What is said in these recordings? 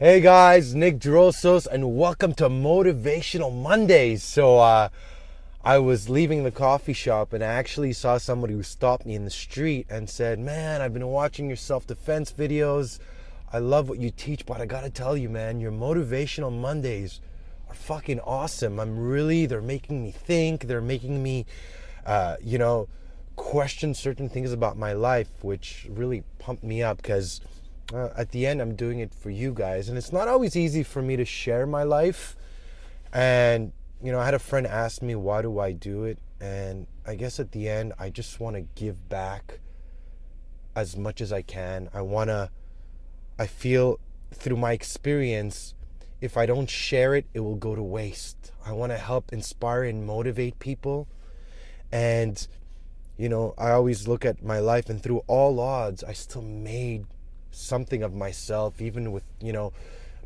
Hey guys, Nick Drosos, and welcome to Motivational Mondays. So, uh, I was leaving the coffee shop and I actually saw somebody who stopped me in the street and said, Man, I've been watching your self defense videos. I love what you teach, but I gotta tell you, man, your Motivational Mondays are fucking awesome. I'm really, they're making me think, they're making me, uh, you know, question certain things about my life, which really pumped me up because uh, at the end, I'm doing it for you guys. And it's not always easy for me to share my life. And, you know, I had a friend ask me, why do I do it? And I guess at the end, I just want to give back as much as I can. I want to, I feel through my experience, if I don't share it, it will go to waste. I want to help inspire and motivate people. And, you know, I always look at my life, and through all odds, I still made something of myself, even with, you know,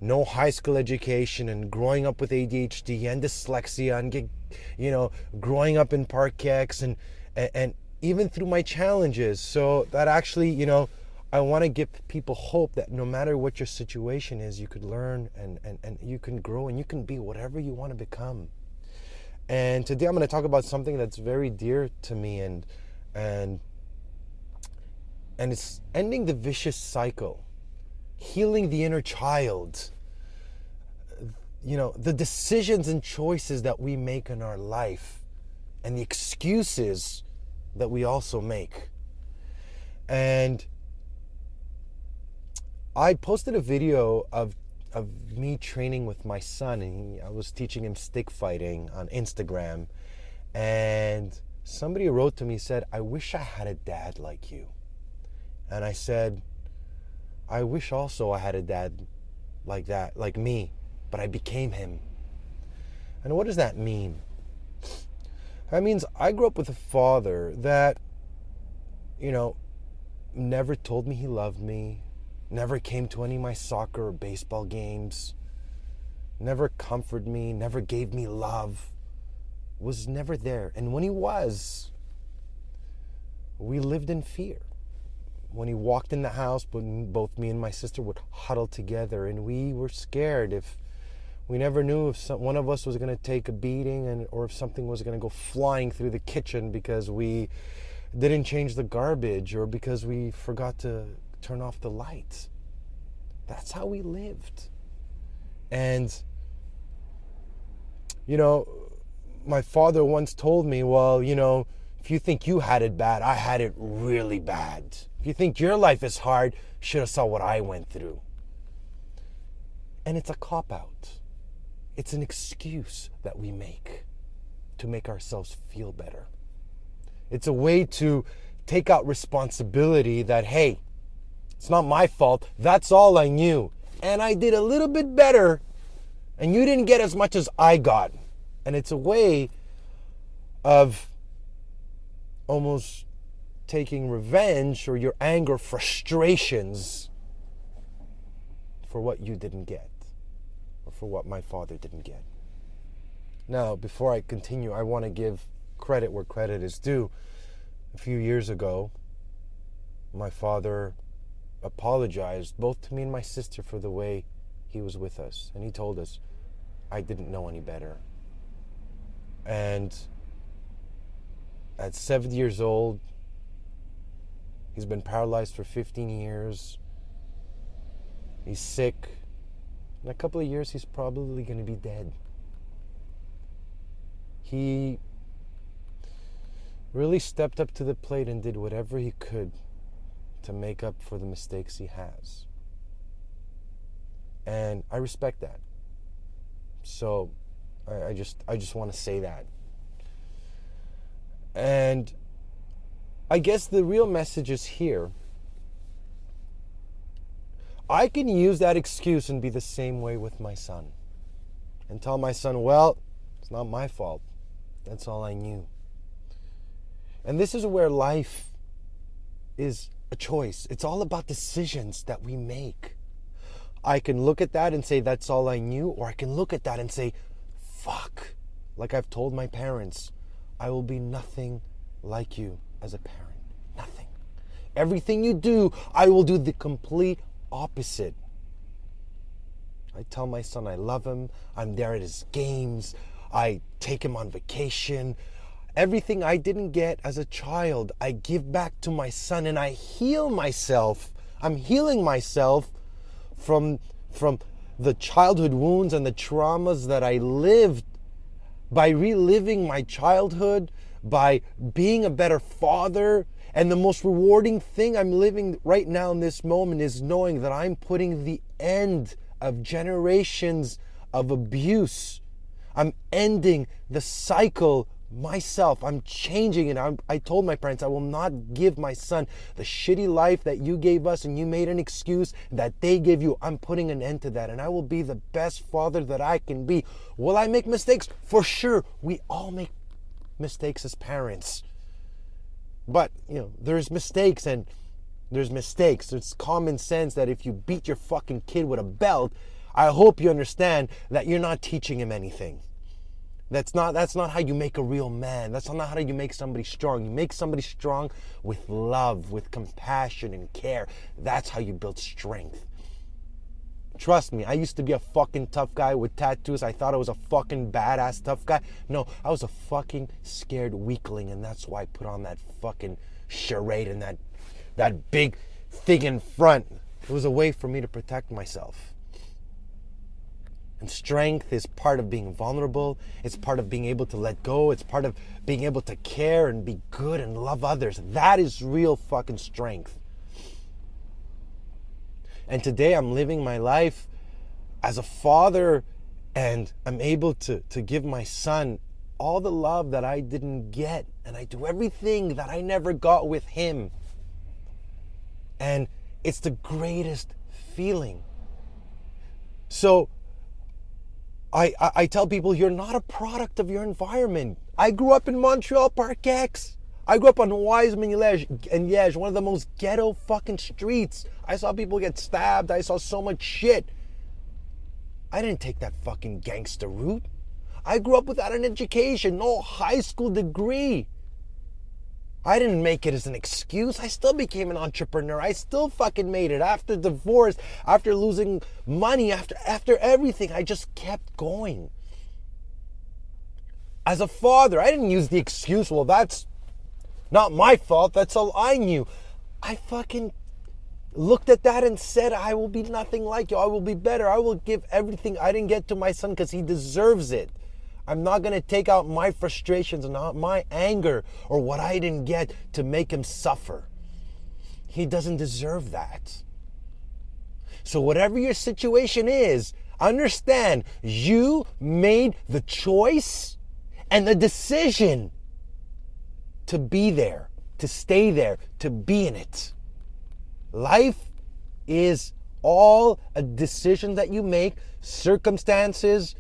no high school education and growing up with ADHD and dyslexia and get, you know, growing up in Park X and, and, and even through my challenges. So that actually, you know, I want to give people hope that no matter what your situation is, you could learn and, and, and you can grow and you can be whatever you want to become. And today I'm going to talk about something that's very dear to me and and and it's ending the vicious cycle, healing the inner child. You know, the decisions and choices that we make in our life and the excuses that we also make. And I posted a video of of me training with my son and I was teaching him stick fighting on Instagram and somebody wrote to me said I wish I had a dad like you. And I said, I wish also I had a dad like that, like me, but I became him. And what does that mean? That means I grew up with a father that, you know, never told me he loved me, never came to any of my soccer or baseball games, never comforted me, never gave me love, was never there. And when he was, we lived in fear when he walked in the house, both me and my sister would huddle together, and we were scared if we never knew if some, one of us was going to take a beating, and or if something was going to go flying through the kitchen because we didn't change the garbage or because we forgot to turn off the lights. That's how we lived, and you know, my father once told me, well, you know if you think you had it bad, I had it really bad. If you think your life is hard, should have saw what I went through. And it's a cop out. It's an excuse that we make to make ourselves feel better. It's a way to take out responsibility that, hey, it's not my fault. That's all I knew. And I did a little bit better, and you didn't get as much as I got. And it's a way of almost taking revenge or your anger, frustrations for what you didn't get or for what my father didn't get. Now, before I continue, I want to give credit where credit is due. A few years ago, my father apologized both to me and my sister for the way he was with us. And he told us, I didn't know any better. And at 70 years old. He's been paralyzed for 15 years. He's sick. In a couple of years, he's probably going to be dead. He really stepped up to the plate and did whatever he could to make up for the mistakes he has. And I respect that. So I, I just I just want to say that. And I guess the real message is here. I can use that excuse and be the same way with my son and tell my son, well, it's not my fault. That's all I knew. And this is where life is a choice. It's all about decisions that we make. I can look at that and say, that's all I knew, or I can look at that and say, fuck. Like I've told my parents, I will be nothing like you as a parent. Nothing. Everything you do, I will do the complete opposite. I tell my son I love him. I'm there at his games. I take him on vacation. Everything I didn't get as a child, I give back to my son and I heal myself. I'm healing myself from from the childhood wounds and the traumas that I lived by reliving my childhood, by being a better father. And the most rewarding thing I'm living right now in this moment is knowing that I'm putting the end of generations of abuse. I'm ending the cycle myself. I'm changing it. I'm, i told my parents I will not give my son the shitty life that you gave us and you made an excuse that they gave you. I'm putting an end to that and I will be the best father that I can be. Will I make mistakes? For sure. We all make mistakes as parents. But, you know, there's mistakes and there's mistakes. It's common sense that if you beat your fucking kid with a belt, I hope you understand that you're not teaching him anything. That's not that's not how you make a real man. That's not how you make somebody strong. You make somebody strong with love, with compassion and care. That's how you build strength. Trust me, I used to be a fucking tough guy with tattoos. I thought I was a fucking badass tough guy. No, I was a fucking scared weakling, and that's why I put on that fucking charade and that that big thing in front. It was a way for me to protect myself. And strength is part of being vulnerable. It's part of being able to let go. It's part of being able to care and be good and love others. That is real fucking strength. And today I'm living my life as a father and I'm able to, to give my son all the love that I didn't get. And I do everything that I never got with him. And it's the greatest feeling. So I, I, I tell people you're not a product of your environment. I grew up in Montreal Park X. I grew up on Wiseman and Liège, one of the most ghetto fucking streets. I saw people get stabbed. I saw so much shit. I didn't take that fucking gangster route. I grew up without an education, no high school degree. I didn't make it as an excuse. I still became an entrepreneur. I still fucking made it after divorce, after losing money, after after everything. I just kept going. As a father, I didn't use the excuse, well, that's not my fault. That's all I knew. I fucking looked at that and said, I will be nothing like you. I will be better. I will give everything I didn't get to my son because he deserves it. I'm not going to take out my frustrations and my anger or what I didn't get to make him suffer. He doesn't deserve that. So, whatever your situation is, understand you made the choice and the decision to be there, to stay there, to be in it. Life is all a decision that you make, circumstances,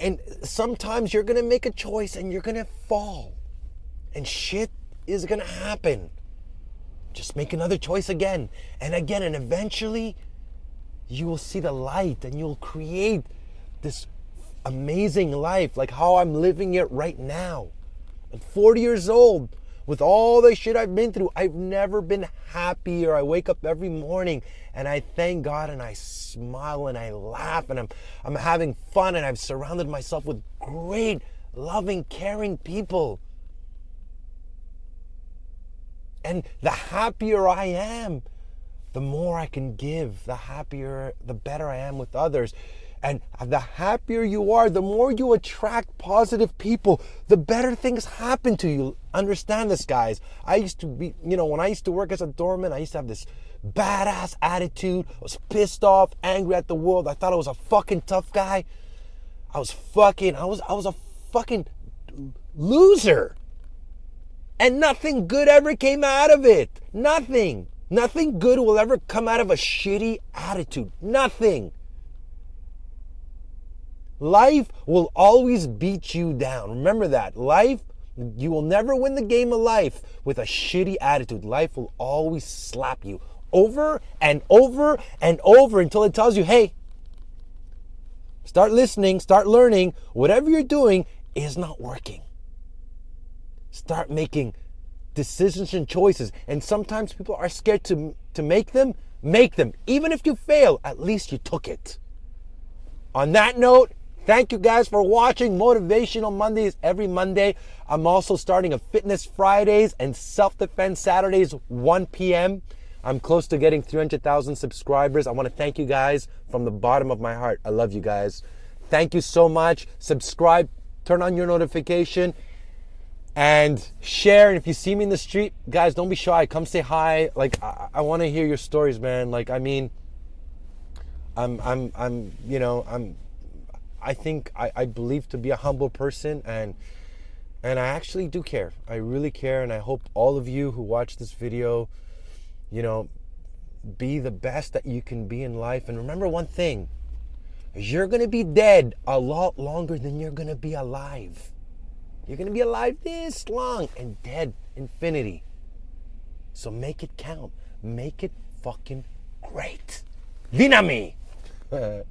and sometimes you're gonna make a choice and you're gonna fall. And shit is gonna happen. Just make another choice again. And again and eventually you will see the light and you'll create this amazing life like how i'm living it right now. At 40 years old with all the shit I've been through, I've never been happier. I wake up every morning and I thank God and I smile and I laugh and I'm I'm having fun and I've surrounded myself with great, loving, caring people. And the happier I am, the more I can give, the happier, the better I am with others. And the happier you are, the more you attract positive people, the better things happen to you. Understand this, guys. I used to be, you know, when I used to work as a doorman, I used to have this badass attitude. I was pissed off, angry at the world. I thought I was a fucking tough guy. I was fucking, I was, I was a fucking loser. And nothing good ever came out of it. Nothing. Nothing good will ever come out of a shitty attitude. Nothing. Life will always beat you down. Remember that. Life, you will never win the game of life with a shitty attitude. Life will always slap you over and over and over until it tells you, hey, start listening, start learning. Whatever you're doing is not working. Start making decisions and choices. And sometimes people are scared to, to make them Make them. Even if you fail, at least you took it. On that note, thank you guys for watching Motivational Mondays every Monday. I'm also starting a Fitness Fridays and Self Defense Saturdays, 1 p.m. I'm close to getting 300,000 subscribers. I want to thank you guys from the bottom of my heart. I love you guys. Thank you so much. Subscribe, turn on your notification, and share. And if you see me in the street, guys, don't be shy. Come say hi. Like I, I want to hear your stories, man. Like I mean, I'm I'm I'm you know I'm I think I, I believe to be a humble person and and I actually do care. I really care, and I hope all of you who watch this video you know, be the best that you can be in life. And remember one thing you're going to be dead a lot longer than you're going to be alive. You're going to be alive this long and dead infinity. So make it count. Make it fucking great. Dinami!